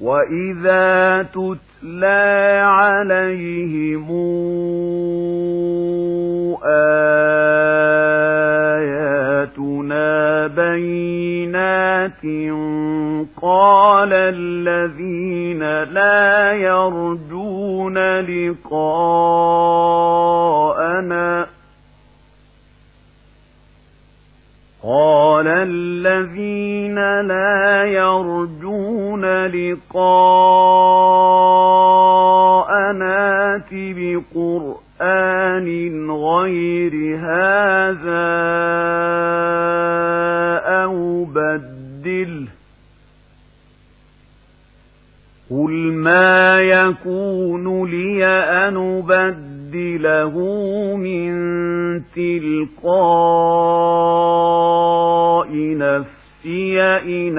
وَإِذَا تُتْلَى عَلَيْهِمْ آيَاتُنَا بَيِّنَاتٍ قَالَ الَّذِينَ لَا يَرْجُونَ لِقَاءَنَا يرجون لقاءنا بقرآن غير هذا أو بدله قل ما يكون لي أن أبدله من تلقاء نفسي إن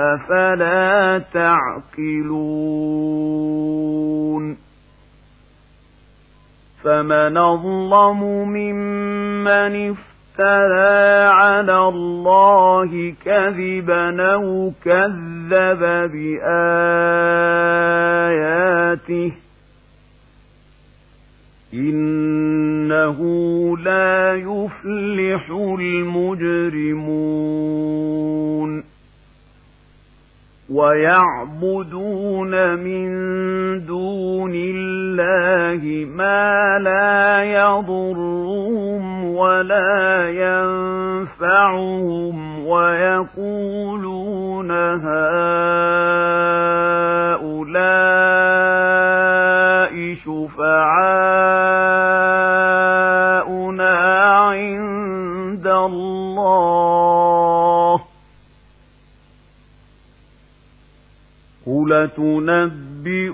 أفلا تعقلون فمن أظلم ممن افترى على الله كذبا أو كذب بآياته إنه لا يفلح المجرمون ويعبدون من دون الله ما لا يضرهم ولا ينفعهم ويقولون هؤلاء قل تنبئون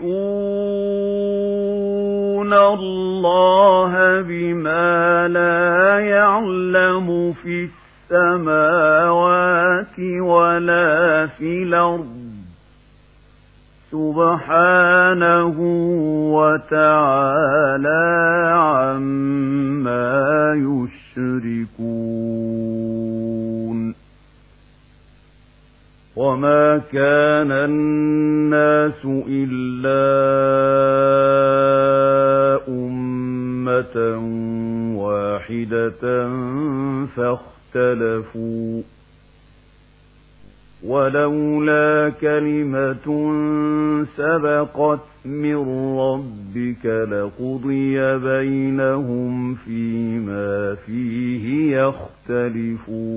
الله بما لا يعلم في السماوات ولا في الأرض. سبحانه وتعالى عما الناس إلا أمة واحدة فاختلفوا ولولا كلمة سبقت من ربك لقضي بينهم فيما فيه يختلفون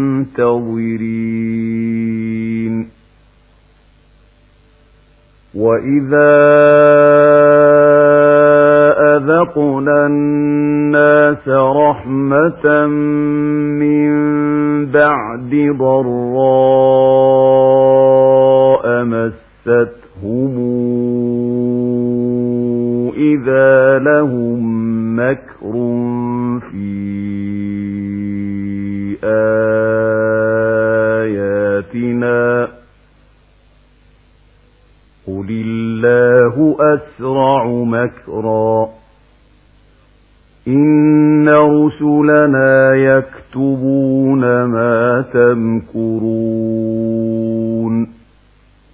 وإذا أذقنا الناس رحمة من بعد ضراء مستهم إذا لهم مكر في آياتنا أسرع مكرا. إن رسلنا يكتبون ما تمكرون.